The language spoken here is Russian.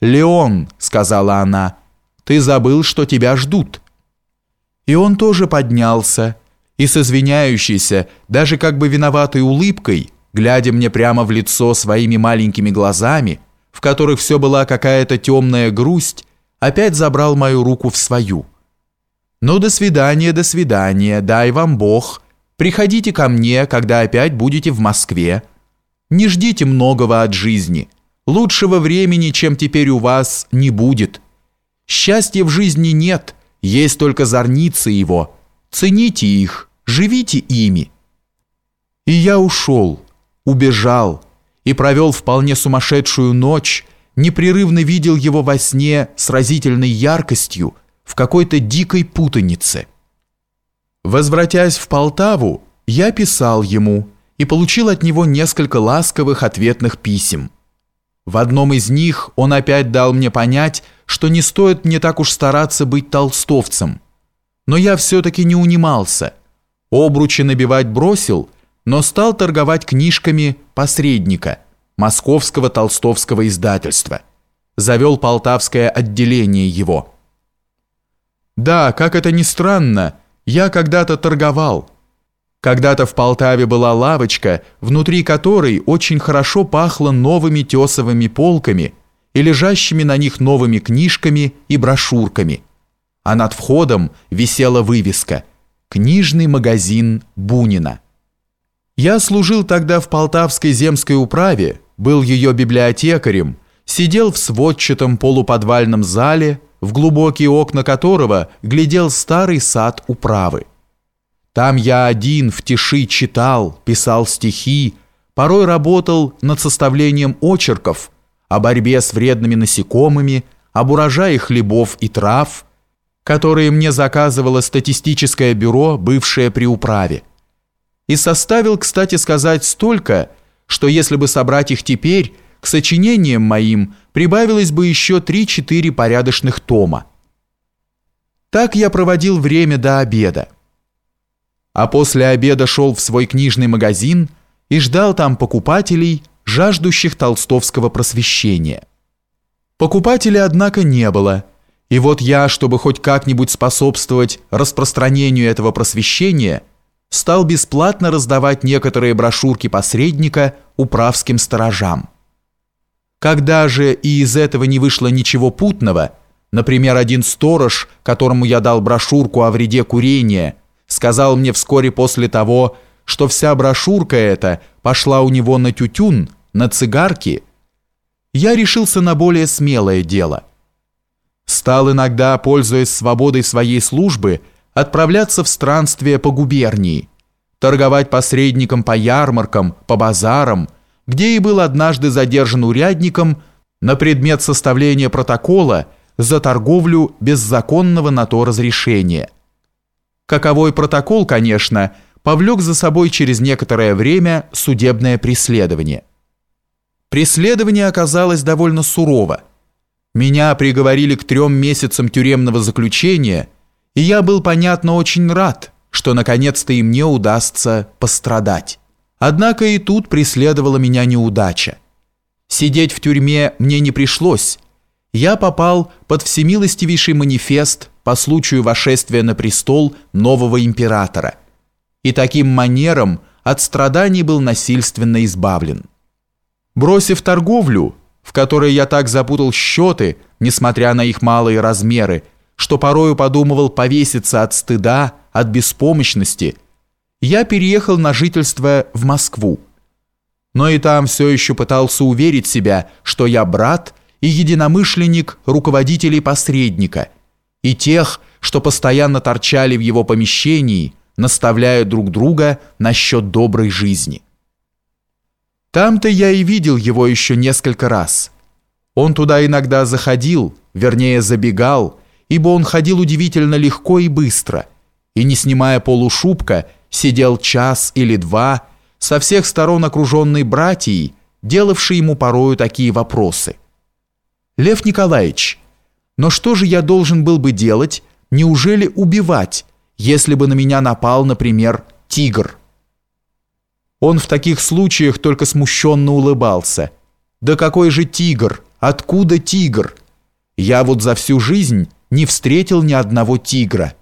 «Леон», — сказала она, — «ты забыл, что тебя ждут». И он тоже поднялся, и с извиняющейся, даже как бы виноватой улыбкой, глядя мне прямо в лицо своими маленькими глазами, в которых все была какая-то темная грусть, опять забрал мою руку в свою. «Ну, до свидания, до свидания, дай вам Бог. Приходите ко мне, когда опять будете в Москве. Не ждите многого от жизни. Лучшего времени, чем теперь у вас, не будет. Счастья в жизни нет, есть только зорницы его. Цените их, живите ими». И я ушел, убежал и провел вполне сумасшедшую ночь, непрерывно видел его во сне с разительной яркостью, в какой-то дикой путанице. Возвратясь в Полтаву, я писал ему и получил от него несколько ласковых ответных писем. В одном из них он опять дал мне понять, что не стоит мне так уж стараться быть толстовцем. Но я все-таки не унимался. Обручи набивать бросил, но стал торговать книжками посредника – Московского толстовского издательства. Завел полтавское отделение его. Да, как это ни странно, я когда-то торговал. Когда-то в Полтаве была лавочка, внутри которой очень хорошо пахло новыми тесовыми полками и лежащими на них новыми книжками и брошюрками. А над входом висела вывеска «Книжный магазин Бунина». Я служил тогда в Полтавской земской управе, был ее библиотекарем, сидел в сводчатом полуподвальном зале, в глубокие окна которого глядел старый сад управы. Там я один в тиши читал, писал стихи, порой работал над составлением очерков о борьбе с вредными насекомыми, об урожае хлебов и трав, которые мне заказывало статистическое бюро, бывшее при управе. И составил, кстати сказать, столько, что если бы собрать их теперь, к сочинениям моим прибавилось бы еще 3-4 порядочных тома. Так я проводил время до обеда. А после обеда шел в свой книжный магазин и ждал там покупателей, жаждущих толстовского просвещения. Покупателей, однако, не было, и вот я, чтобы хоть как-нибудь способствовать распространению этого просвещения – стал бесплатно раздавать некоторые брошюрки посредника управским сторожам. Когда же и из этого не вышло ничего путного, например, один сторож, которому я дал брошюрку о вреде курения, сказал мне вскоре после того, что вся брошюрка эта пошла у него на тютюн, на цигарки, я решился на более смелое дело. Стал иногда, пользуясь свободой своей службы, отправляться в странствие по губернии, торговать посредником по ярмаркам, по базарам, где и был однажды задержан урядником на предмет составления протокола за торговлю без законного на то разрешения. Каковой протокол, конечно, повлек за собой через некоторое время судебное преследование. Преследование оказалось довольно сурово. Меня приговорили к трем месяцам тюремного заключения – и я был, понятно, очень рад, что наконец-то и мне удастся пострадать. Однако и тут преследовала меня неудача. Сидеть в тюрьме мне не пришлось. Я попал под всемилостивейший манифест по случаю вошествия на престол нового императора. И таким манером от страданий был насильственно избавлен. Бросив торговлю, в которой я так запутал счеты, несмотря на их малые размеры, что порою подумывал повеситься от стыда, от беспомощности, я переехал на жительство в Москву. Но и там все еще пытался уверить себя, что я брат и единомышленник руководителей посредника и тех, что постоянно торчали в его помещении, наставляя друг друга насчет доброй жизни. Там-то я и видел его еще несколько раз. Он туда иногда заходил, вернее забегал, ибо он ходил удивительно легко и быстро, и, не снимая полушубка, сидел час или два, со всех сторон окруженный братьей, делавший ему порою такие вопросы. «Лев Николаевич, но что же я должен был бы делать, неужели убивать, если бы на меня напал, например, тигр?» Он в таких случаях только смущенно улыбался. «Да какой же тигр? Откуда тигр? Я вот за всю жизнь не встретил ни одного тигра».